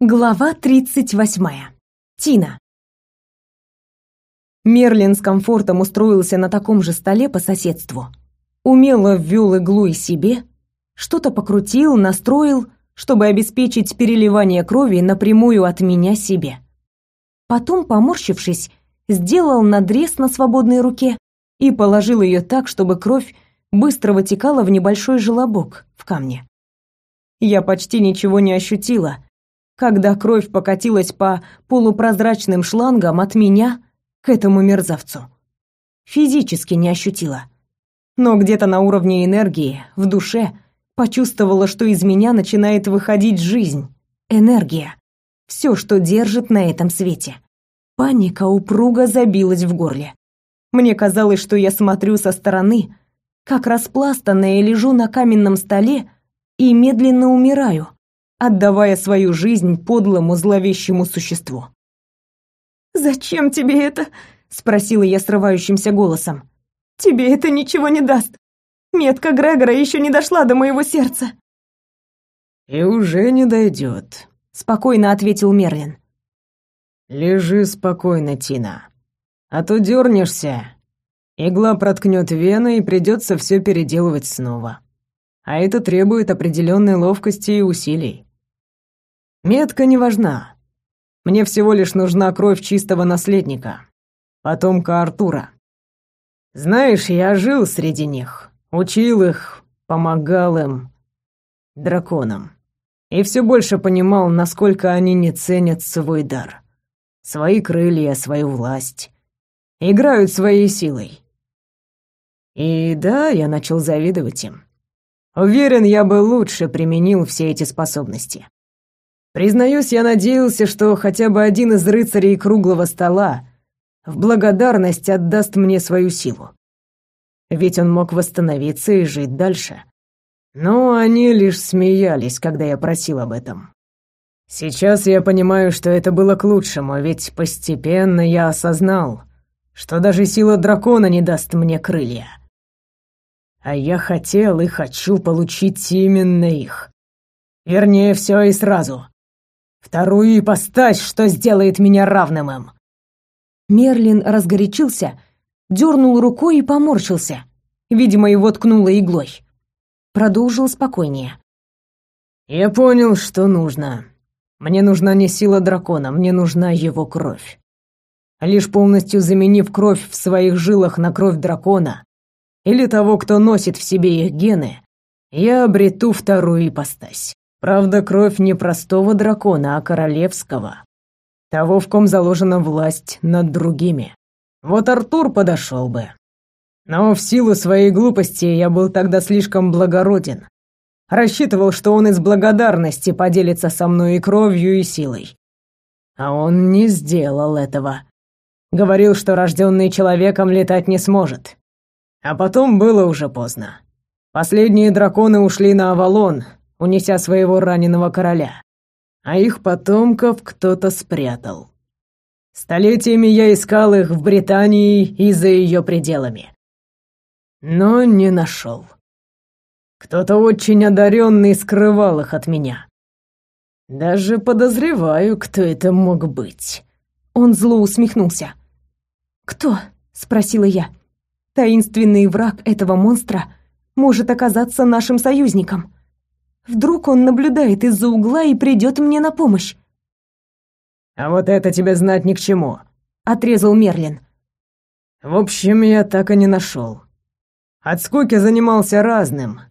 Глава 38. Тина. Мерлин с комфортом устроился на таком же столе по соседству. Умело ввел иглу и себе, что-то покрутил, настроил, чтобы обеспечить переливание крови напрямую от меня себе. Потом, поморщившись, сделал надрез на свободной руке и положил ее так, чтобы кровь быстро вытекала в небольшой желобок в камне. Я почти ничего не ощутила — когда кровь покатилась по полупрозрачным шлангам от меня к этому мерзавцу. Физически не ощутила. Но где-то на уровне энергии, в душе, почувствовала, что из меня начинает выходить жизнь, энергия. Все, что держит на этом свете. Паника упруго забилась в горле. Мне казалось, что я смотрю со стороны, как распластанная лежу на каменном столе и медленно умираю, отдавая свою жизнь подлому зловещему существу. «Зачем тебе это?» — спросила я срывающимся голосом. «Тебе это ничего не даст. Метка Грегора еще не дошла до моего сердца». «И уже не дойдет», — спокойно ответил Мерлин. «Лежи спокойно, Тина. А то дернешься, игла проткнет вены и придется все переделывать снова. А это требует определенной ловкости и усилий. Метка не важна. Мне всего лишь нужна кровь чистого наследника, потомка Артура. Знаешь, я жил среди них, учил их, помогал им, драконам. И все больше понимал, насколько они не ценят свой дар, свои крылья, свою власть, играют своей силой. И да, я начал завидовать им. Уверен, я бы лучше применил все эти способности. Признаюсь, я надеялся, что хотя бы один из рыцарей круглого стола в благодарность отдаст мне свою силу. Ведь он мог восстановиться и жить дальше. Но они лишь смеялись, когда я просил об этом. Сейчас я понимаю, что это было к лучшему, ведь постепенно я осознал, что даже сила дракона не даст мне крылья. А я хотел и хочу получить именно их. Вернее, все и сразу. Вторую ипостась, что сделает меня равным им. Мерлин разгорячился, дернул рукой и поморщился. Видимо, его ткнуло иглой. Продолжил спокойнее. «Я понял, что нужно. Мне нужна не сила дракона, мне нужна его кровь. Лишь полностью заменив кровь в своих жилах на кровь дракона или того, кто носит в себе их гены, я обрету вторую ипостась. Правда, кровь не простого дракона, а королевского. Того, в ком заложена власть над другими. Вот Артур подошел бы. Но в силу своей глупости я был тогда слишком благороден. Рассчитывал, что он из благодарности поделится со мной и кровью, и силой. А он не сделал этого. Говорил, что рожденный человеком летать не сможет. А потом было уже поздно. Последние драконы ушли на Авалон, унеся своего раненого короля. А их потомков кто-то спрятал. Столетиями я искал их в Британии и за ее пределами. Но не нашел. Кто-то очень одаренный скрывал их от меня. Даже подозреваю, кто это мог быть. Он зло усмехнулся. «Кто?» — спросила я. «Таинственный враг этого монстра может оказаться нашим союзником». Вдруг он наблюдает из-за угла и придет мне на помощь. А вот это тебе знать ни к чему, отрезал Мерлин. В общем, я так и не нашел. От скуки занимался разным.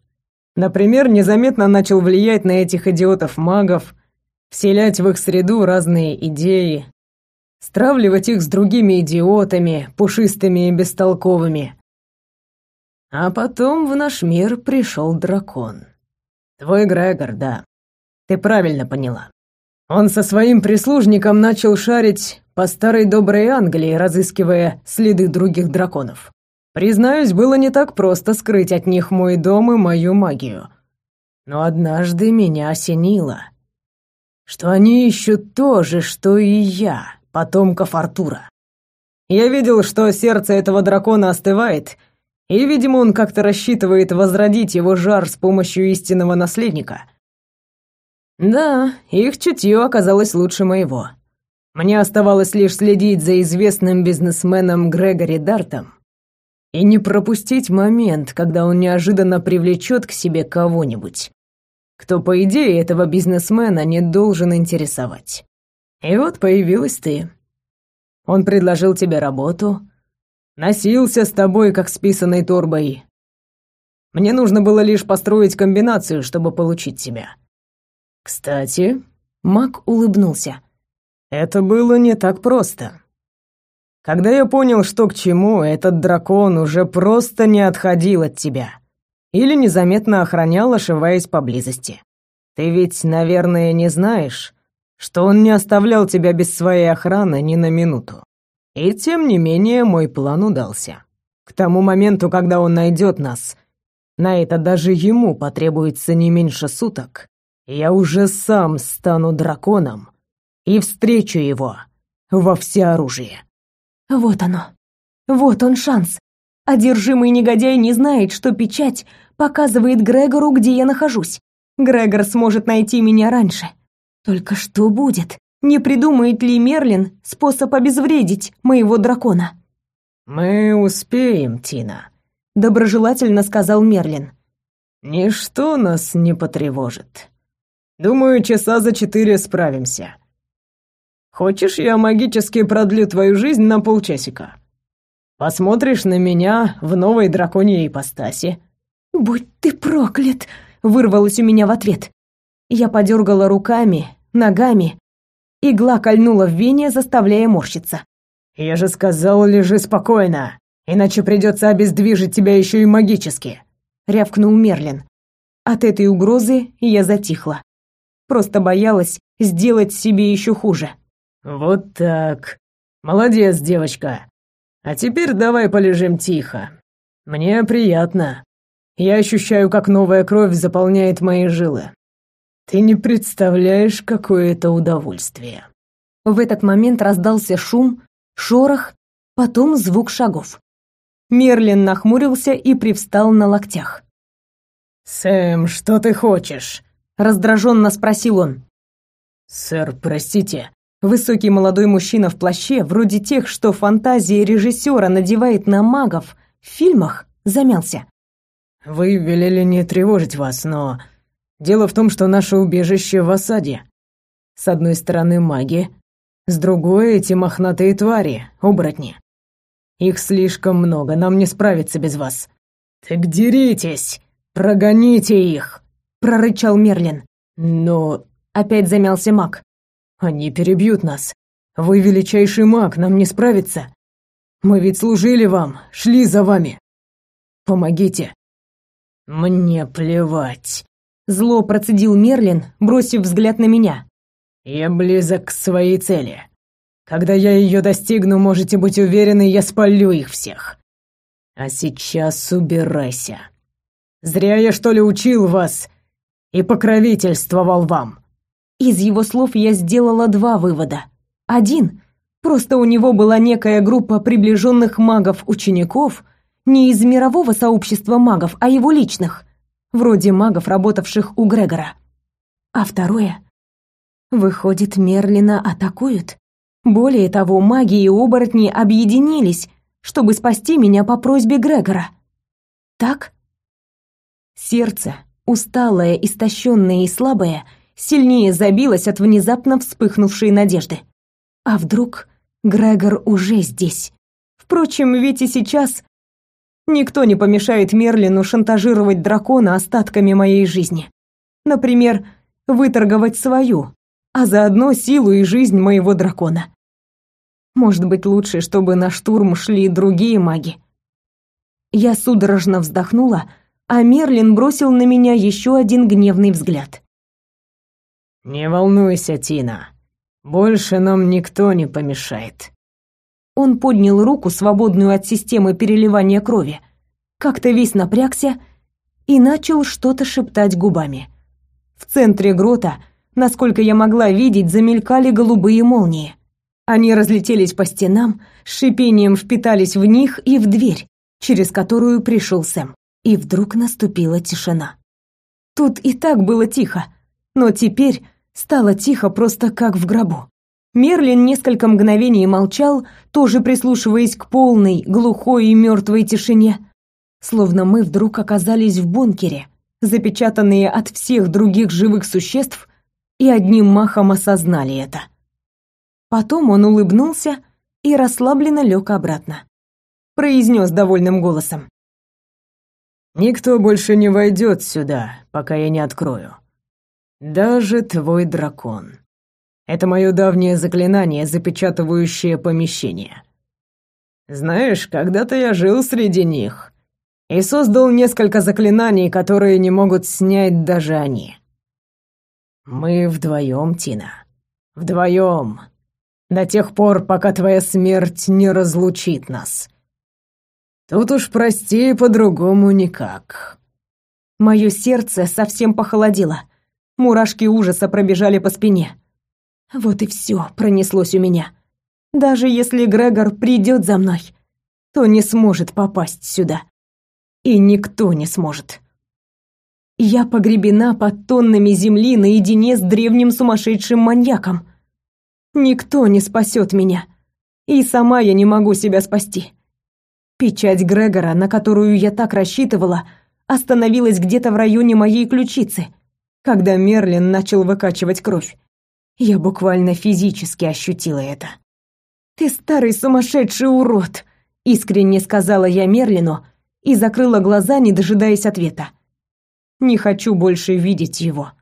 Например, незаметно начал влиять на этих идиотов-магов, вселять в их среду разные идеи, стравливать их с другими идиотами, пушистыми и бестолковыми. А потом в наш мир пришел дракон. Твой Грегор, да. Ты правильно поняла. Он со своим прислужником начал шарить по старой доброй Англии, разыскивая следы других драконов. Признаюсь, было не так просто скрыть от них мой дом и мою магию. Но однажды меня осенило, что они ищут то же, что и я, потомков Артура. Я видел, что сердце этого дракона остывает, и, видимо, он как-то рассчитывает возродить его жар с помощью истинного наследника. Да, их чутье оказалось лучше моего. Мне оставалось лишь следить за известным бизнесменом Грегори Дартом и не пропустить момент, когда он неожиданно привлечет к себе кого-нибудь, кто, по идее, этого бизнесмена не должен интересовать. И вот появилась ты. Он предложил тебе работу, носился с тобой, как с писаной торбой. Мне нужно было лишь построить комбинацию, чтобы получить тебя. Кстати, Мак улыбнулся. Это было не так просто. Когда я понял, что к чему, этот дракон уже просто не отходил от тебя или незаметно охранял, ошиваясь поблизости. Ты ведь, наверное, не знаешь, что он не оставлял тебя без своей охраны ни на минуту. И тем не менее мой план удался. К тому моменту, когда он найдет нас, на это даже ему потребуется не меньше суток, я уже сам стану драконом и встречу его во всеоружие. Вот оно. Вот он шанс. Одержимый негодяй не знает, что печать показывает Грегору, где я нахожусь. Грегор сможет найти меня раньше. Только что будет? Не придумает ли Мерлин способ обезвредить моего дракона? Мы успеем, Тина, доброжелательно сказал Мерлин. Ничто нас не потревожит. Думаю, часа за четыре справимся. Хочешь, я магически продлю твою жизнь на полчасика? Посмотришь на меня в новой драконьей ипостаси. Будь ты проклят, вырвалось у меня в ответ. Я подергала руками, ногами. Игла кольнула в вене, заставляя морщиться. «Я же сказал, лежи спокойно, иначе придется обездвижить тебя еще и магически», — рявкнул Мерлин. От этой угрозы я затихла. Просто боялась сделать себе еще хуже. «Вот так. Молодец, девочка. А теперь давай полежим тихо. Мне приятно. Я ощущаю, как новая кровь заполняет мои жилы. Ты не представляешь, какое это удовольствие. В этот момент раздался шум, шорох, потом звук шагов. Мерлин нахмурился и привстал на локтях. «Сэм, что ты хочешь?» — раздраженно спросил он. «Сэр, простите». Высокий молодой мужчина в плаще, вроде тех, что фантазия режиссера надевает на магов в фильмах, замялся. «Вы велели не тревожить вас, но Дело в том, что наше убежище в осаде. С одной стороны маги, с другой эти мохнатые твари, оборотни. Их слишком много, нам не справиться без вас. Так деритесь, прогоните их, прорычал Мерлин. Но опять замялся маг. Они перебьют нас. Вы величайший маг, нам не справиться. Мы ведь служили вам, шли за вами. Помогите. Мне плевать, Зло процедил Мерлин, бросив взгляд на меня. «Я близок к своей цели. Когда я ее достигну, можете быть уверены, я спалю их всех. А сейчас убирайся. Зря я, что ли, учил вас и покровительствовал вам». Из его слов я сделала два вывода. Один — просто у него была некая группа приближенных магов-учеников, не из мирового сообщества магов, а его личных вроде магов, работавших у Грегора. А второе... Выходит, Мерлина атакуют? Более того, маги и оборотни объединились, чтобы спасти меня по просьбе Грегора. Так? Сердце, усталое, истощенное и слабое, сильнее забилось от внезапно вспыхнувшей надежды. А вдруг Грегор уже здесь? Впрочем, ведь и сейчас Никто не помешает Мерлину шантажировать дракона остатками моей жизни. Например, выторговать свою, а заодно силу и жизнь моего дракона. Может быть, лучше, чтобы на штурм шли другие маги. Я судорожно вздохнула, а Мерлин бросил на меня еще один гневный взгляд. «Не волнуйся, Тина. Больше нам никто не помешает». Он поднял руку, свободную от системы переливания крови, как-то весь напрягся и начал что-то шептать губами. В центре грота, насколько я могла видеть, замелькали голубые молнии. Они разлетелись по стенам, с шипением впитались в них и в дверь, через которую пришел Сэм. И вдруг наступила тишина. Тут и так было тихо, Но теперь стало тихо, просто как в гробу. Мерлин несколько мгновений молчал, тоже прислушиваясь к полной, глухой и мертвой тишине. Словно мы вдруг оказались в бункере, запечатанные от всех других живых существ, и одним махом осознали это. Потом он улыбнулся и расслабленно лег обратно. Произнес довольным голосом. «Никто больше не войдет сюда, пока я не открою. Даже твой дракон. Это мое давнее заклинание, запечатывающее помещение. Знаешь, когда-то я жил среди них и создал несколько заклинаний, которые не могут снять даже они. Мы вдвоем, Тина. Вдвоем. До тех пор, пока твоя смерть не разлучит нас. Тут уж прости, по-другому никак. Мое сердце совсем похолодело. Мурашки ужаса пробежали по спине. Вот и все пронеслось у меня. Даже если Грегор придет за мной, то не сможет попасть сюда. И никто не сможет. Я погребена под тоннами земли наедине с древним сумасшедшим маньяком. Никто не спасет меня. И сама я не могу себя спасти. Печать Грегора, на которую я так рассчитывала, остановилась где-то в районе моей ключицы, когда Мерлин начал выкачивать кровь. Я буквально физически ощутила это. «Ты старый сумасшедший урод!» — искренне сказала я Мерлину и закрыла глаза, не дожидаясь ответа. «Не хочу больше видеть его.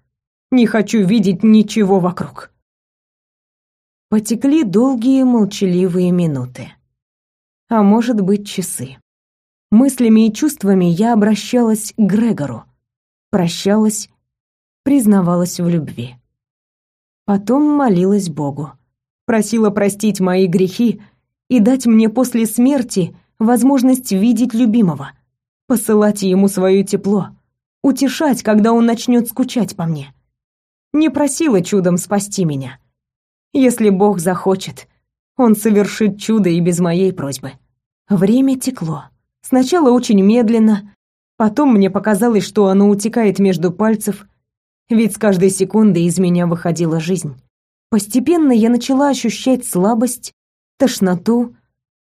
Не хочу видеть ничего вокруг». Потекли долгие молчаливые минуты. А может быть, часы. Мыслями и чувствами я обращалась к Грегору. Прощалась, признавалась в любви. Потом молилась Богу. Просила простить мои грехи и дать мне после смерти возможность видеть любимого, посылать ему свое тепло, утешать, когда он начнет скучать по мне. Не просила чудом спасти меня. Если Бог захочет, он совершит чудо и без моей просьбы. Время текло. Сначала очень медленно, потом мне показалось, что оно утекает между пальцев, ведь с каждой секундой из меня выходила жизнь. Постепенно я начала ощущать слабость, тошноту,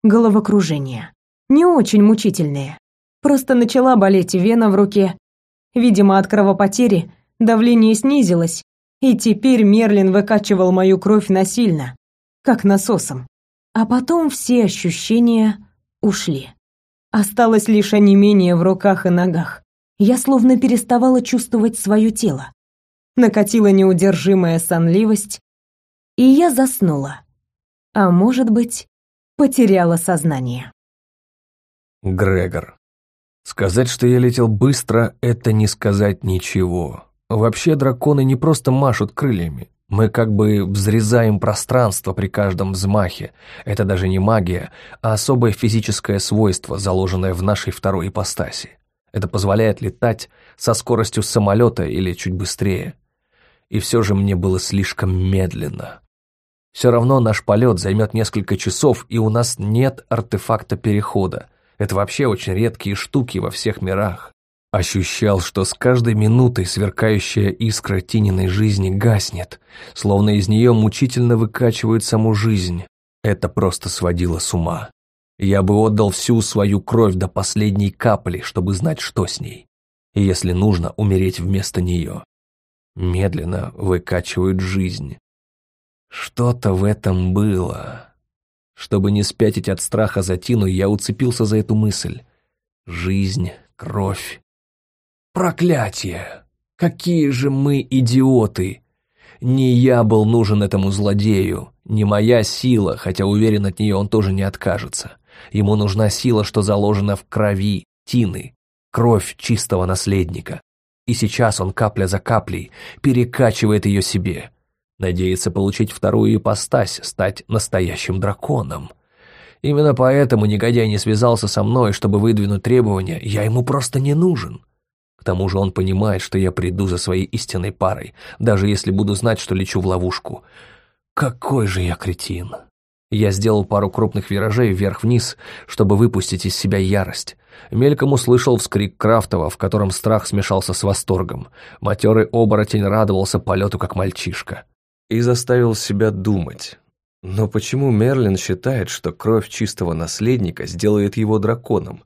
головокружение. Не очень мучительные. Просто начала болеть вена в руке. Видимо, от кровопотери давление снизилось, и теперь Мерлин выкачивал мою кровь насильно, как насосом. А потом все ощущения ушли. Осталось лишь онемение в руках и ногах. Я словно переставала чувствовать свое тело накатила неудержимая сонливость, и я заснула. А может быть, потеряла сознание. Грегор. Сказать, что я летел быстро, это не сказать ничего. Вообще драконы не просто машут крыльями. Мы как бы взрезаем пространство при каждом взмахе. Это даже не магия, а особое физическое свойство, заложенное в нашей второй ипостаси. Это позволяет летать со скоростью самолета или чуть быстрее и все же мне было слишком медленно. Все равно наш полет займет несколько часов, и у нас нет артефакта перехода. Это вообще очень редкие штуки во всех мирах. Ощущал, что с каждой минутой сверкающая искра Тининой жизни гаснет, словно из нее мучительно выкачивают саму жизнь. Это просто сводило с ума. Я бы отдал всю свою кровь до последней капли, чтобы знать, что с ней. И если нужно, умереть вместо нее медленно выкачивают жизнь. Что-то в этом было. Чтобы не спятить от страха за Тину, я уцепился за эту мысль. Жизнь, кровь. Проклятие! Какие же мы идиоты! Не я был нужен этому злодею, не моя сила, хотя уверен, от нее он тоже не откажется. Ему нужна сила, что заложена в крови Тины, кровь чистого наследника. И сейчас он капля за каплей перекачивает ее себе. Надеется получить вторую ипостась, стать настоящим драконом. Именно поэтому негодяй не связался со мной, чтобы выдвинуть требования, я ему просто не нужен. К тому же он понимает, что я приду за своей истинной парой, даже если буду знать, что лечу в ловушку. Какой же я кретин. Я сделал пару крупных виражей вверх-вниз, чтобы выпустить из себя ярость. Мельком услышал вскрик Крафтова, в котором страх смешался с восторгом. Матерый оборотень радовался полету, как мальчишка. И заставил себя думать. Но почему Мерлин считает, что кровь чистого наследника сделает его драконом?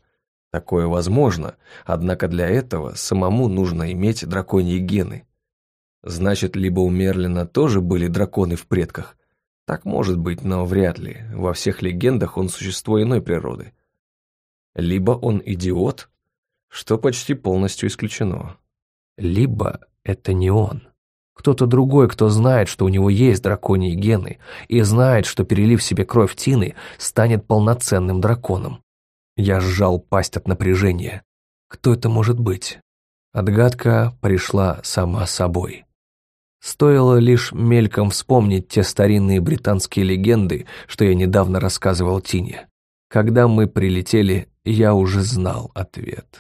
Такое возможно, однако для этого самому нужно иметь драконьи гены. Значит, либо у Мерлина тоже были драконы в предках, так может быть, но вряд ли. Во всех легендах он существо иной природы. Либо он идиот, что почти полностью исключено. Либо это не он. Кто-то другой, кто знает, что у него есть драконьи гены, и знает, что, перелив себе кровь Тины, станет полноценным драконом. Я сжал пасть от напряжения. Кто это может быть? Отгадка пришла сама собой. Стоило лишь мельком вспомнить те старинные британские легенды, что я недавно рассказывал Тине. Когда мы прилетели, я уже знал ответ.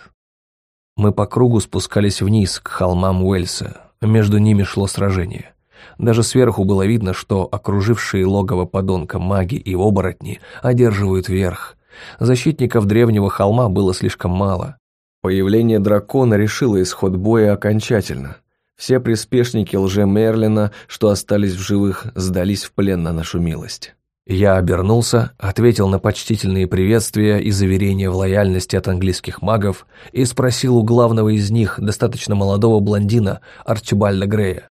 Мы по кругу спускались вниз, к холмам Уэльса. Между ними шло сражение. Даже сверху было видно, что окружившие логово подонка маги и оборотни одерживают верх. Защитников древнего холма было слишком мало. Появление дракона решило исход боя окончательно. Все приспешники лже-Мерлина, что остались в живых, сдались в плен на нашу милость. Я обернулся, ответил на почтительные приветствия и заверения в лояльности от английских магов и спросил у главного из них, достаточно молодого блондина, Арчибальда Грея.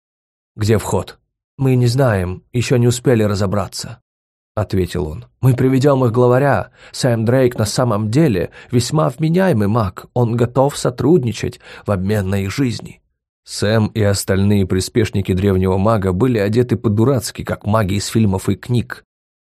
«Где вход?» «Мы не знаем, еще не успели разобраться», — ответил он. «Мы приведем их главаря. Сэм Дрейк на самом деле весьма вменяемый маг. Он готов сотрудничать в обмен на их жизни». Сэм и остальные приспешники древнего мага были одеты по-дурацки, как маги из фильмов и книг.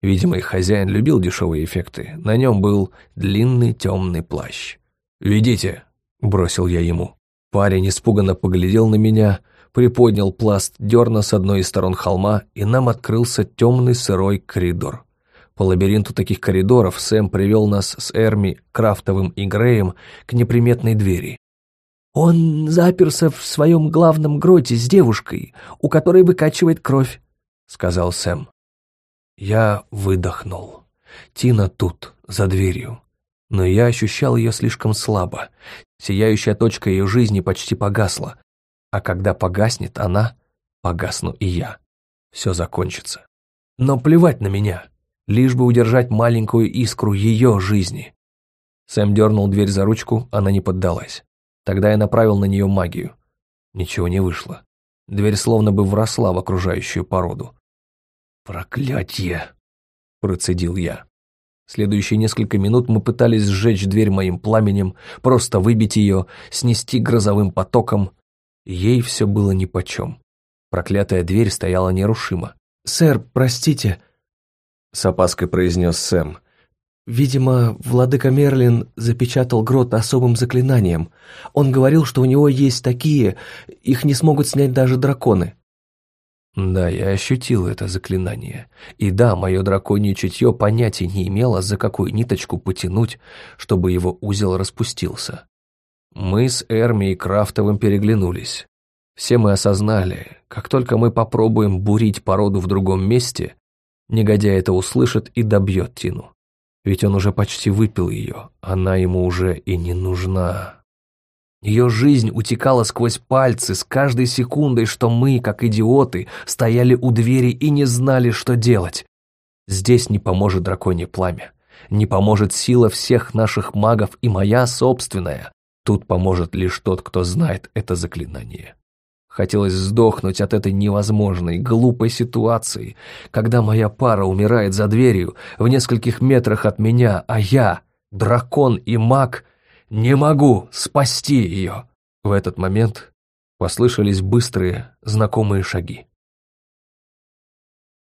Видимо, их хозяин любил дешевые эффекты. На нем был длинный темный плащ. «Ведите», — бросил я ему. Парень испуганно поглядел на меня, приподнял пласт дерна с одной из сторон холма, и нам открылся темный сырой коридор. По лабиринту таких коридоров Сэм привел нас с Эрми, Крафтовым и Греем к неприметной двери. «Он заперся в своем главном гроте с девушкой, у которой выкачивает кровь», — сказал Сэм. Я выдохнул. Тина тут, за дверью. Но я ощущал ее слишком слабо. Сияющая точка ее жизни почти погасла. А когда погаснет она, погасну и я. Все закончится. Но плевать на меня, лишь бы удержать маленькую искру ее жизни. Сэм дернул дверь за ручку, она не поддалась. Тогда я направил на нее магию. Ничего не вышло. Дверь словно бы вросла в окружающую породу. «Проклятье!» – процедил я. Следующие несколько минут мы пытались сжечь дверь моим пламенем, просто выбить ее, снести грозовым потоком. Ей все было нипочем. Проклятая дверь стояла нерушимо. «Сэр, простите», — с опаской произнес Сэм. Видимо, владыка Мерлин запечатал грот особым заклинанием. Он говорил, что у него есть такие, их не смогут снять даже драконы. Да, я ощутил это заклинание. И да, мое драконье чутье понятия не имело, за какую ниточку потянуть, чтобы его узел распустился. Мы с Эрми и Крафтовым переглянулись. Все мы осознали, как только мы попробуем бурить породу в другом месте, негодяй это услышит и добьет Тину. Ведь он уже почти выпил ее, она ему уже и не нужна. Ее жизнь утекала сквозь пальцы с каждой секундой, что мы, как идиоты, стояли у двери и не знали, что делать. Здесь не поможет драконье пламя, не поможет сила всех наших магов и моя собственная. Тут поможет лишь тот, кто знает это заклинание. Хотелось сдохнуть от этой невозможной, глупой ситуации, когда моя пара умирает за дверью в нескольких метрах от меня, а я, дракон и маг, не могу спасти ее. В этот момент послышались быстрые, знакомые шаги.